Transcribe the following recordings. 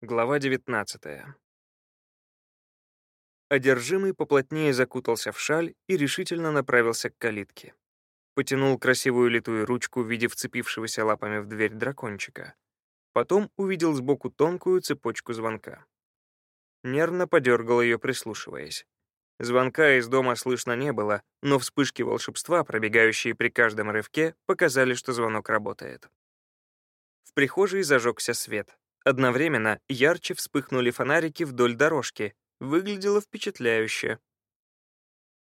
Глава 19. Одержимый поплотнее закутался в шаль и решительно направился к калитке. Потянул красивую литую ручку в виде вцепившегося лапами в дверь дракончика. Потом увидел сбоку тонкую цепочку звонка. Нервно подергал ее, прислушиваясь. Звонка из дома слышно не было, но вспышки волшебства, пробегающие при каждом рывке, показали, что звонок работает. В прихожей зажегся свет. Одновременно ярче вспыхнули фонарики вдоль дорожки. Выглядело впечатляюще.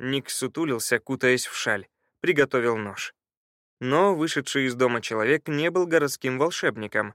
Ник сутулился, кутаясь в шаль, приготовил нож. Но вышедший из дома человек не был городским волшебником.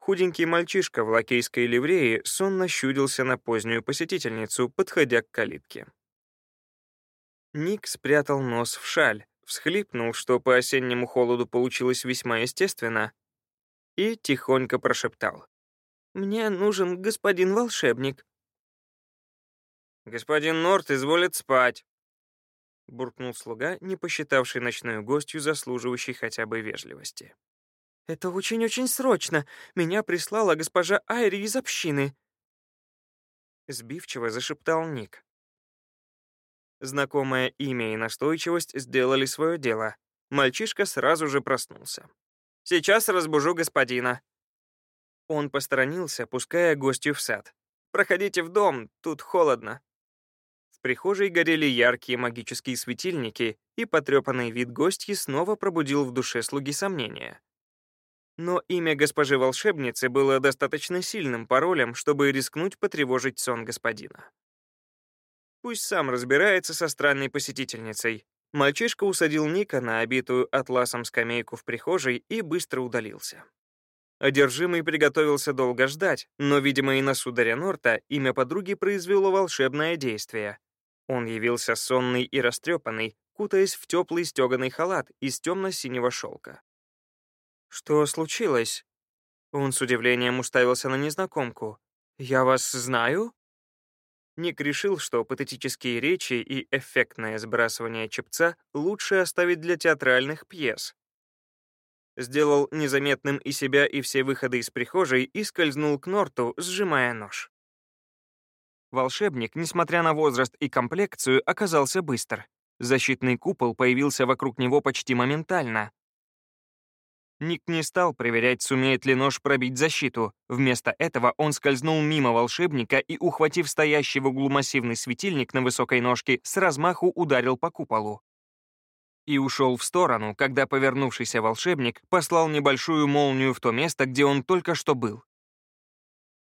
Худенький мальчишка в лакейской ливрее сонно щудился на позднюю посетительницу, подходя к калитке. Ник спрятал нос в шаль, всхлипнул, что по осеннему холоду получилось весьма естественно, и тихонько прошептал. Мне нужен господин волшебник». «Господин Норт изволит спать», — буркнул слуга, не посчитавший ночную гостью, заслуживающей хотя бы вежливости. «Это очень-очень срочно. Меня прислала госпожа Айри из общины». Сбивчиво зашептал Ник. Знакомое имя и настойчивость сделали свое дело. Мальчишка сразу же проснулся. «Сейчас разбужу господина», он посторонился, пуская гостью в сад. «Проходите в дом, тут холодно». В прихожей горели яркие магические светильники, и потрепанный вид гостьи снова пробудил в душе слуги сомнения. Но имя госпожи волшебницы было достаточно сильным паролем, чтобы рискнуть потревожить сон господина. Пусть сам разбирается со странной посетительницей. Мальчишка усадил Ника на обитую атласом скамейку в прихожей и быстро удалился. Одержимый приготовился долго ждать, но, видимо, и на сударя Норта имя подруги произвело волшебное действие. Он явился сонный и растрепанный, кутаясь в теплый стеганый халат из темно-синего шелка. «Что случилось?» Он с удивлением уставился на незнакомку. «Я вас знаю?» Ник решил, что патетические речи и эффектное сбрасывание чепца лучше оставить для театральных пьес, Сделал незаметным и себя, и все выходы из прихожей и скользнул к Норту, сжимая нож. Волшебник, несмотря на возраст и комплекцию, оказался быстр. Защитный купол появился вокруг него почти моментально. Ник не стал проверять, сумеет ли нож пробить защиту. Вместо этого он скользнул мимо волшебника и, ухватив стоящий в углу массивный светильник на высокой ножке, с размаху ударил по куполу и ушел в сторону, когда повернувшийся волшебник послал небольшую молнию в то место, где он только что был.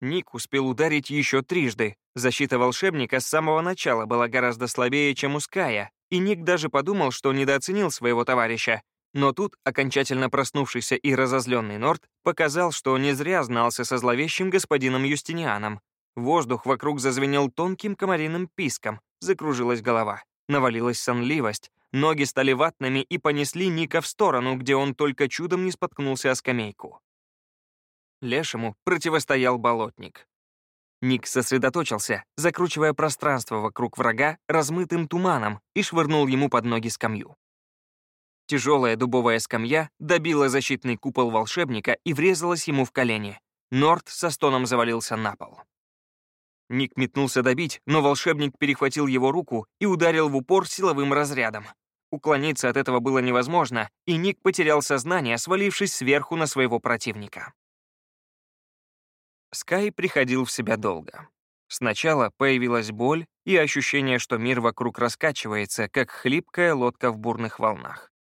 Ник успел ударить еще трижды. Защита волшебника с самого начала была гораздо слабее, чем у Ская, и Ник даже подумал, что недооценил своего товарища. Но тут окончательно проснувшийся и разозленный Норт показал, что не зря знался со зловещим господином Юстинианом. Воздух вокруг зазвенел тонким комариным писком, закружилась голова, навалилась сонливость, Ноги стали ватными и понесли Ника в сторону, где он только чудом не споткнулся о скамейку. Лешему противостоял болотник. Ник сосредоточился, закручивая пространство вокруг врага размытым туманом и швырнул ему под ноги скамью. Тяжелая дубовая скамья добила защитный купол волшебника и врезалась ему в колени. Норт со стоном завалился на пол. Ник метнулся добить, но волшебник перехватил его руку и ударил в упор силовым разрядом. Уклониться от этого было невозможно, и Ник потерял сознание, свалившись сверху на своего противника. Скай приходил в себя долго. Сначала появилась боль и ощущение, что мир вокруг раскачивается, как хлипкая лодка в бурных волнах.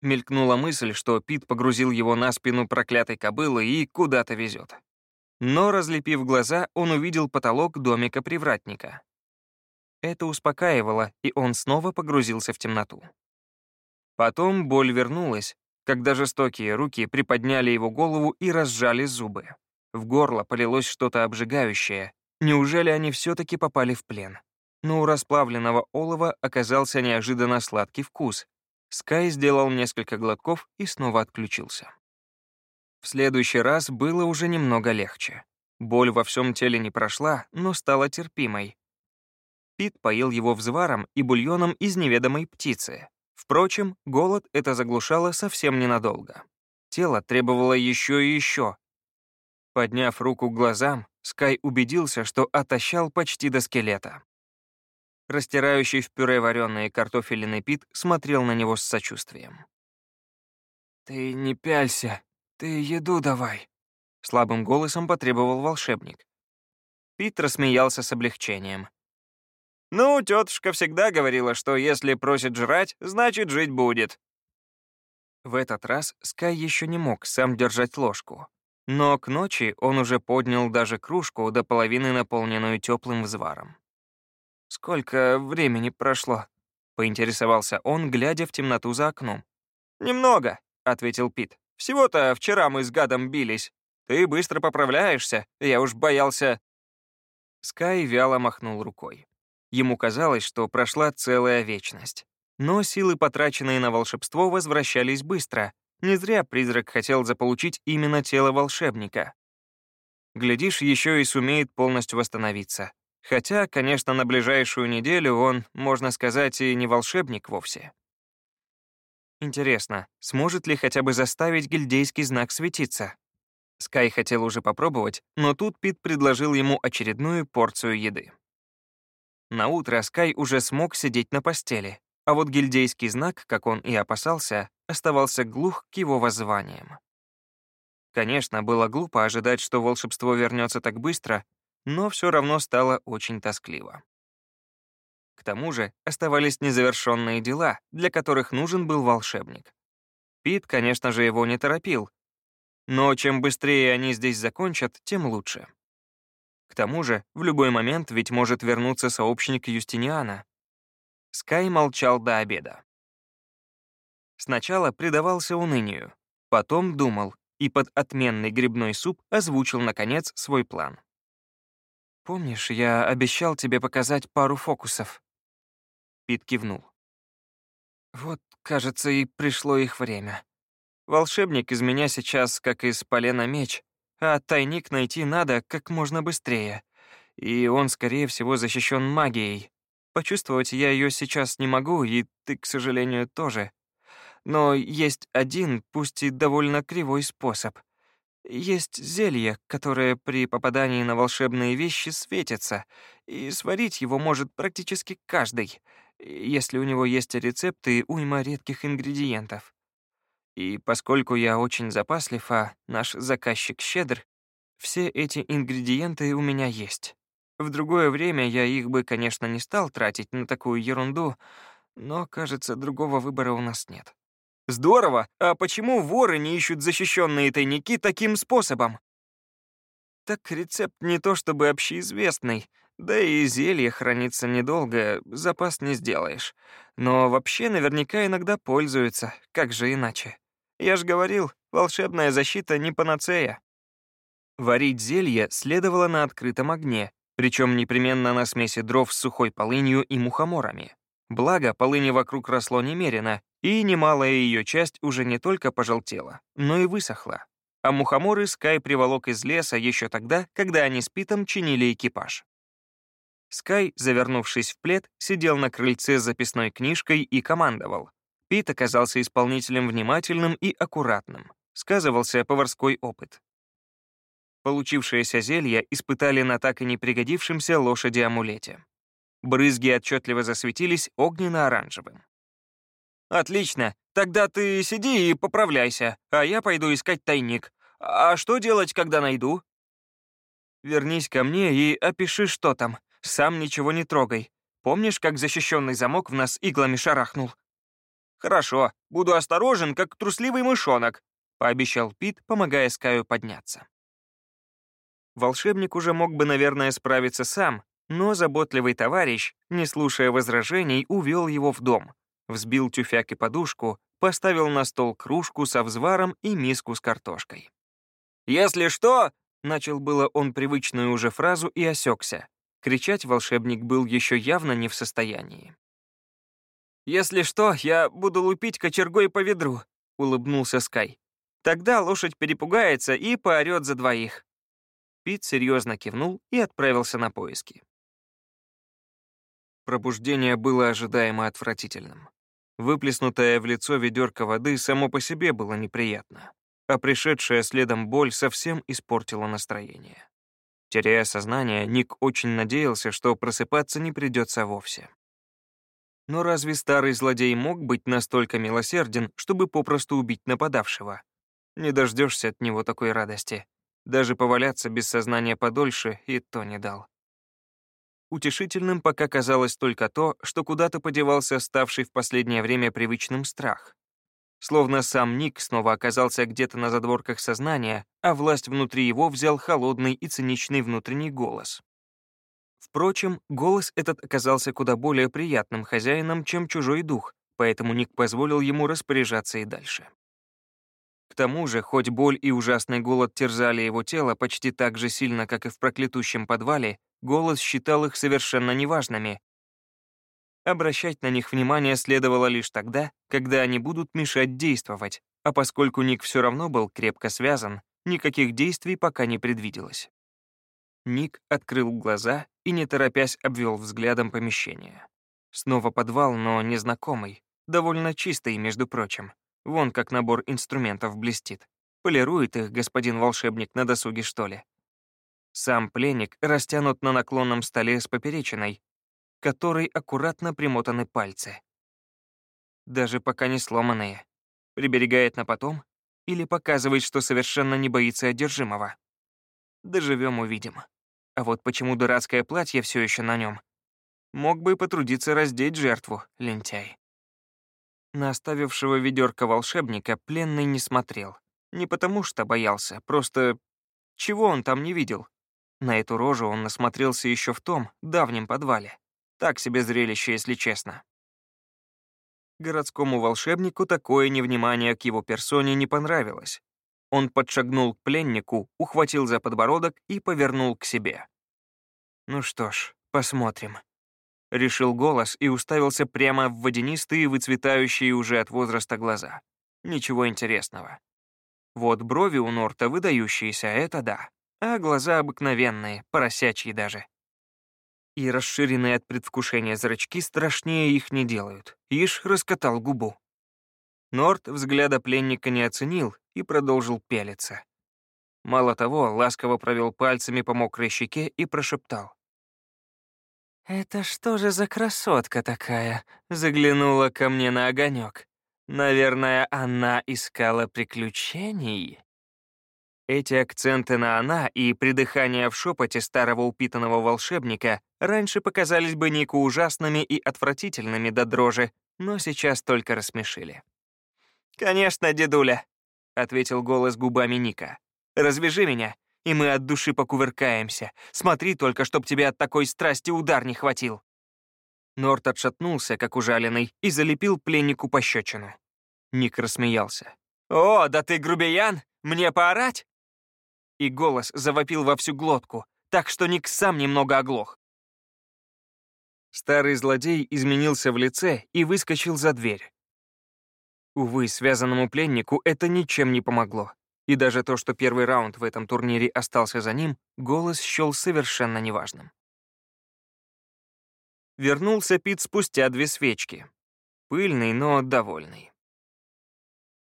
Мелькнула мысль, что Пит погрузил его на спину проклятой кобылы и куда-то везет. Но, разлепив глаза, он увидел потолок домика привратника. Это успокаивало, и он снова погрузился в темноту. Потом боль вернулась, когда жестокие руки приподняли его голову и разжали зубы. В горло полилось что-то обжигающее. Неужели они все-таки попали в плен? Но у расплавленного олова оказался неожиданно сладкий вкус. Скай сделал несколько глотков и снова отключился. В следующий раз было уже немного легче. Боль во всем теле не прошла, но стала терпимой, Пит поил его взваром и бульоном из неведомой птицы. Впрочем, голод это заглушало совсем ненадолго. Тело требовало еще и еще. Подняв руку к глазам, Скай убедился, что отощал почти до скелета. Растирающий в пюре вареные картофелины Пит смотрел на него с сочувствием. «Ты не пялься, ты еду давай», — слабым голосом потребовал волшебник. Пит рассмеялся с облегчением. «Ну, тетушка всегда говорила, что если просит жрать, значит, жить будет». В этот раз Скай еще не мог сам держать ложку. Но к ночи он уже поднял даже кружку до половины наполненную теплым взваром. «Сколько времени прошло?» — поинтересовался он, глядя в темноту за окном. «Немного», — ответил Пит. «Всего-то вчера мы с гадом бились. Ты быстро поправляешься, я уж боялся...» Скай вяло махнул рукой. Ему казалось, что прошла целая вечность. Но силы, потраченные на волшебство, возвращались быстро. Не зря призрак хотел заполучить именно тело волшебника. Глядишь, еще и сумеет полностью восстановиться. Хотя, конечно, на ближайшую неделю он, можно сказать, и не волшебник вовсе. Интересно, сможет ли хотя бы заставить гильдейский знак светиться? Скай хотел уже попробовать, но тут Пит предложил ему очередную порцию еды. На утро Скай уже смог сидеть на постели, а вот гильдейский знак, как он и опасался, оставался глух к его воззваниям. Конечно, было глупо ожидать, что волшебство вернется так быстро, но все равно стало очень тоскливо. К тому же оставались незавершенные дела, для которых нужен был волшебник. Пит, конечно же, его не торопил, но чем быстрее они здесь закончат, тем лучше. К тому же, в любой момент ведь может вернуться сообщник Юстиниана. Скай молчал до обеда. Сначала предавался унынию, потом думал и под отменный грибной суп озвучил, наконец, свой план. «Помнишь, я обещал тебе показать пару фокусов?» Пит кивнул. «Вот, кажется, и пришло их время. Волшебник из меня сейчас как из полена меч, а тайник найти надо как можно быстрее. И он, скорее всего, защищен магией. Почувствовать я ее сейчас не могу, и ты, к сожалению, тоже. Но есть один, пусть и довольно кривой способ — есть зелье, которое при попадании на волшебные вещи светится, и сварить его может практически каждый, если у него есть рецепты уйма редких ингредиентов. И поскольку я очень запаслив, а наш заказчик щедр, все эти ингредиенты у меня есть. В другое время я их бы, конечно, не стал тратить на такую ерунду, но, кажется, другого выбора у нас нет. Здорово. А почему воры не ищут защищенные тайники таким способом? Так рецепт не то чтобы общеизвестный, да и зелье хранится недолго, запас не сделаешь. Но вообще наверняка иногда пользуются, как же иначе. Я ж говорил, волшебная защита не панацея. Варить зелье следовало на открытом огне, причем непременно на смеси дров с сухой полынью и мухоморами. Благо, полыни вокруг росло немерено, и немалая ее часть уже не только пожелтела, но и высохла. А мухоморы Скай приволок из леса еще тогда, когда они с Питом чинили экипаж. Скай, завернувшись в плед, сидел на крыльце с записной книжкой и командовал. Пит оказался исполнителем внимательным и аккуратным. Сказывался поварской опыт. Получившееся зелье испытали на так и не пригодившемся лошади-амулете. Брызги отчетливо засветились огненно-оранжевым. «Отлично. Тогда ты сиди и поправляйся, а я пойду искать тайник. А что делать, когда найду?» «Вернись ко мне и опиши, что там. Сам ничего не трогай. Помнишь, как защищенный замок в нас иглами шарахнул?» «Хорошо. Буду осторожен, как трусливый мышонок», — пообещал Пит, помогая Скаю подняться. Волшебник уже мог бы, наверное, справиться сам, но заботливый товарищ, не слушая возражений, увел его в дом, взбил тюфяк и подушку, поставил на стол кружку со взваром и миску с картошкой. «Если что...» — начал было он привычную уже фразу и осекся. Кричать волшебник был еще явно не в состоянии. «Если что, я буду лупить кочергой по ведру», — улыбнулся Скай. «Тогда лошадь перепугается и поорет за двоих». Пит серьезно кивнул и отправился на поиски. Пробуждение было ожидаемо отвратительным. Выплеснутое в лицо ведерко воды само по себе было неприятно. а пришедшая следом боль совсем испортила настроение. Теряя сознание, Ник очень надеялся, что просыпаться не придется вовсе. Но разве старый злодей мог быть настолько милосерден, чтобы попросту убить нападавшего? Не дождешься от него такой радости. Даже поваляться без сознания подольше и то не дал. Утешительным пока казалось только то, что куда-то подевался ставший в последнее время привычным страх. Словно сам Ник снова оказался где-то на задворках сознания, а власть внутри его взял холодный и циничный внутренний голос. Впрочем, голос этот оказался куда более приятным хозяином, чем чужой дух, поэтому Ник позволил ему распоряжаться и дальше. К тому же, хоть боль и ужасный голод терзали его тело почти так же сильно, как и в проклятущем подвале, голос считал их совершенно неважными. Обращать на них внимание следовало лишь тогда, когда они будут мешать действовать, а поскольку Ник все равно был крепко связан, никаких действий пока не предвиделось. Ник открыл глаза и, не торопясь, обвел взглядом помещение. Снова подвал, но незнакомый, довольно чистый, между прочим. Вон как набор инструментов блестит. Полирует их господин волшебник на досуге, что ли. Сам пленник растянут на наклонном столе с поперечиной, которой аккуратно примотаны пальцы. Даже пока не сломанные. Приберегает на потом или показывает, что совершенно не боится одержимого. Доживем, увидим. А вот почему дурацкое платье все еще на нем? Мог бы потрудиться раздеть жертву, лентяй. На оставившего ведерко волшебника пленный не смотрел. Не потому что боялся, просто чего он там не видел. На эту рожу он насмотрелся еще в том, давнем подвале. Так себе зрелище, если честно. Городскому волшебнику такое невнимание к его персоне не понравилось. Он подшагнул к пленнику, ухватил за подбородок и повернул к себе. «Ну что ж, посмотрим», Решил голос и уставился прямо в водянистые, выцветающие уже от возраста глаза. Ничего интересного. Вот брови у Норта выдающиеся, это да. А глаза обыкновенные, поросячьи даже. И расширенные от предвкушения зрачки страшнее их не делают. Ишь раскатал губу. Норт взгляда пленника не оценил и продолжил пялиться. Мало того, ласково провел пальцами по мокрой щеке и прошептал. «Это что же за красотка такая?» Заглянула ко мне на огонек. Наверное, она искала приключений. Эти акценты на «она» и придыхание в шепоте старого упитанного волшебника раньше показались бы Нику ужасными и отвратительными до дрожи, но сейчас только рассмешили. «Конечно, дедуля», — ответил голос губами Ника. «Развяжи меня, и мы от души покувыркаемся. Смотри только, чтоб тебе от такой страсти удар не хватил». Норт отшатнулся, как ужаленный, и залепил пленнику пощечину. Ник рассмеялся. «О, да ты грубиян! Мне поорать?» И голос завопил во всю глотку, так что Ник сам немного оглох. Старый злодей изменился в лице и выскочил за дверь. Увы, связанному пленнику это ничем не помогло. И даже то, что первый раунд в этом турнире остался за ним, голос счел совершенно неважным. Вернулся Пит спустя две свечки. Пыльный, но довольный.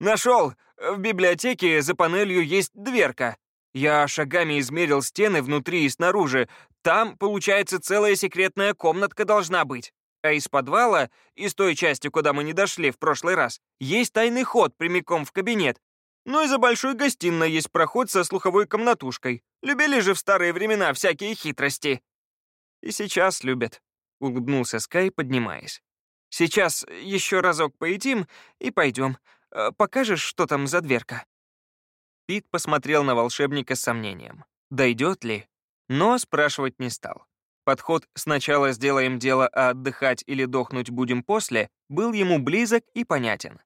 «Нашел! В библиотеке за панелью есть дверка. Я шагами измерил стены внутри и снаружи. Там, получается, целая секретная комнатка должна быть. А из подвала, из той части, куда мы не дошли в прошлый раз, есть тайный ход прямиком в кабинет, ну и за большой гостиной есть проход со слуховой комнатушкой. Любили же в старые времена всякие хитрости. И сейчас любят, — улыбнулся Скай, поднимаясь. Сейчас еще разок поедим и пойдем. Э, покажешь, что там за дверка?» Пит посмотрел на волшебника с сомнением. Дойдет ли? Но спрашивать не стал. Подход «сначала сделаем дело, а отдыхать или дохнуть будем после» был ему близок и понятен.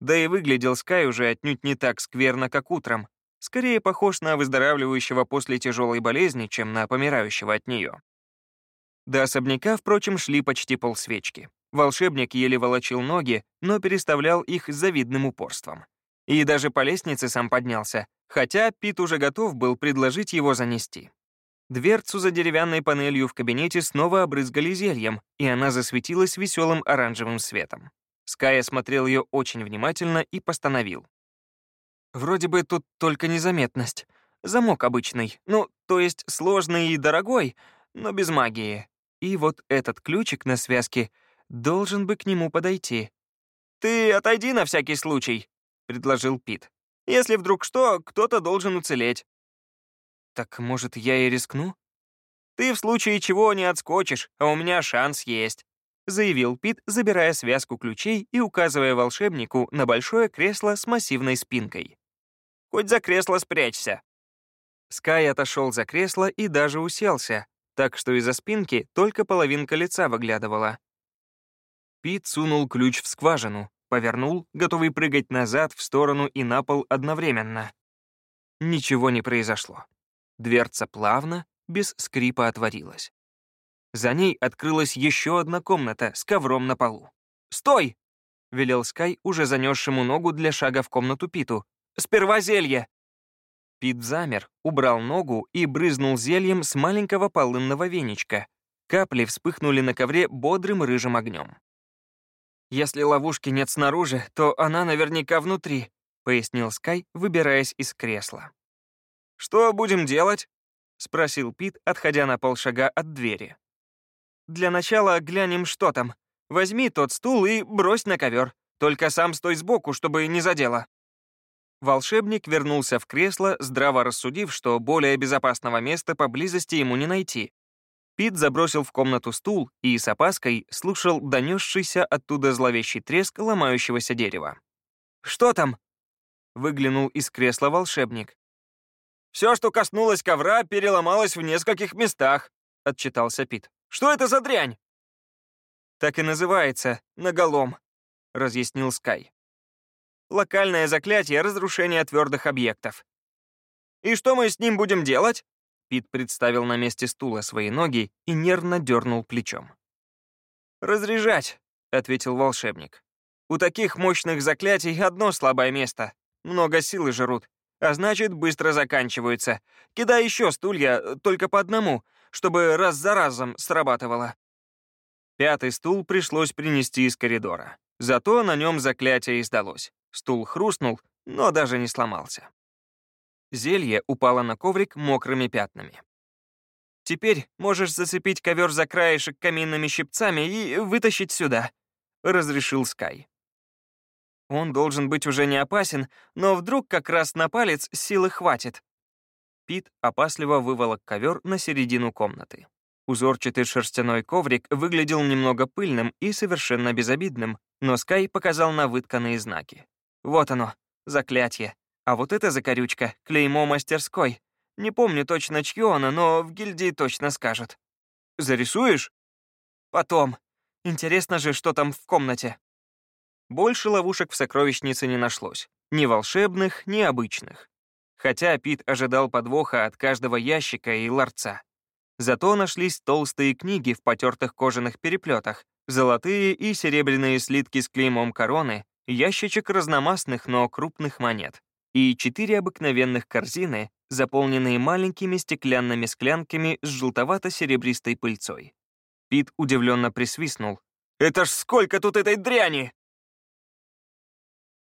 Да и выглядел Скай уже отнюдь не так скверно, как утром. Скорее похож на выздоравливающего после тяжелой болезни, чем на помирающего от нее. До особняка, впрочем, шли почти полсвечки. Волшебник еле волочил ноги, но переставлял их с завидным упорством. И даже по лестнице сам поднялся, хотя Пит уже готов был предложить его занести. Дверцу за деревянной панелью в кабинете снова обрызгали зельем, и она засветилась веселым оранжевым светом. Скай осмотрел ее очень внимательно и постановил. Вроде бы тут только незаметность. Замок обычный, ну, то есть сложный и дорогой, но без магии. И вот этот ключик на связке должен бы к нему подойти. «Ты отойди на всякий случай», — предложил Пит. «Если вдруг что, кто-то должен уцелеть». «Так, может, я и рискну?» «Ты в случае чего не отскочишь, а у меня шанс есть», — заявил Пит, забирая связку ключей и указывая волшебнику на большое кресло с массивной спинкой. «Хоть за кресло спрячься». Скай отошел за кресло и даже уселся, так что из-за спинки только половинка лица выглядывала. Пит сунул ключ в скважину, повернул, готовый прыгать назад, в сторону и на пол одновременно. Ничего не произошло. Дверца плавно, без скрипа отворилась. За ней открылась еще одна комната с ковром на полу. «Стой!» — велел Скай, уже занесшему ногу для шага в комнату Питу. «Сперва зелье!» Пит замер, убрал ногу и брызнул зельем с маленького полынного веничка. Капли вспыхнули на ковре бодрым рыжим огнем. «Если ловушки нет снаружи, то она наверняка внутри», — пояснил Скай, выбираясь из кресла. «Что будем делать?» — спросил Пит, отходя на полшага от двери. «Для начала глянем, что там. Возьми тот стул и брось на ковер. Только сам стой сбоку, чтобы не задело». Волшебник вернулся в кресло, здраво рассудив, что более безопасного места поблизости ему не найти, Пит забросил в комнату стул и с опаской слушал донесшийся оттуда зловещий треск ломающегося дерева. «Что там?» — выглянул из кресла волшебник. «Все, что коснулось ковра, переломалось в нескольких местах», — отчитался Пит. «Что это за дрянь?» «Так и называется, наголом», — разъяснил Скай. «Локальное заклятие разрушения твердых объектов». «И что мы с ним будем делать?» Пит представил на месте стула свои ноги и нервно дернул плечом. «Разряжать», — ответил волшебник. «У таких мощных заклятий одно слабое место. Много силы жрут, а значит, быстро заканчиваются. Кидай еще стулья, только по одному, чтобы раз за разом срабатывало». Пятый стул пришлось принести из коридора. Зато на нем заклятие издалось. Стул хрустнул, но даже не сломался. Зелье упало на коврик мокрыми пятнами. «Теперь можешь зацепить ковер за краешек каминными щипцами и вытащить сюда», — разрешил Скай. Он должен быть уже не опасен, но вдруг как раз на палец силы хватит. Пит опасливо выволок ковер на середину комнаты. Узорчатый шерстяной коврик выглядел немного пыльным и совершенно безобидным, но Скай показал на вытканные знаки. Вот оно, заклятие. А вот эта закорючка — клеймо мастерской. Не помню точно, чье оно, но в гильдии точно скажут. Зарисуешь? Потом. Интересно же, что там в комнате. Больше ловушек в сокровищнице не нашлось. Ни волшебных, ни обычных. Хотя Пит ожидал подвоха от каждого ящика и ларца. Зато нашлись толстые книги в потертых кожаных переплетах, золотые и серебряные слитки с клеймом короны, ящичек разномастных, но крупных монет и четыре обыкновенных корзины, заполненные маленькими стеклянными склянками с желтовато-серебристой пыльцой. Пит удивленно присвистнул. «Это ж сколько тут этой дряни!»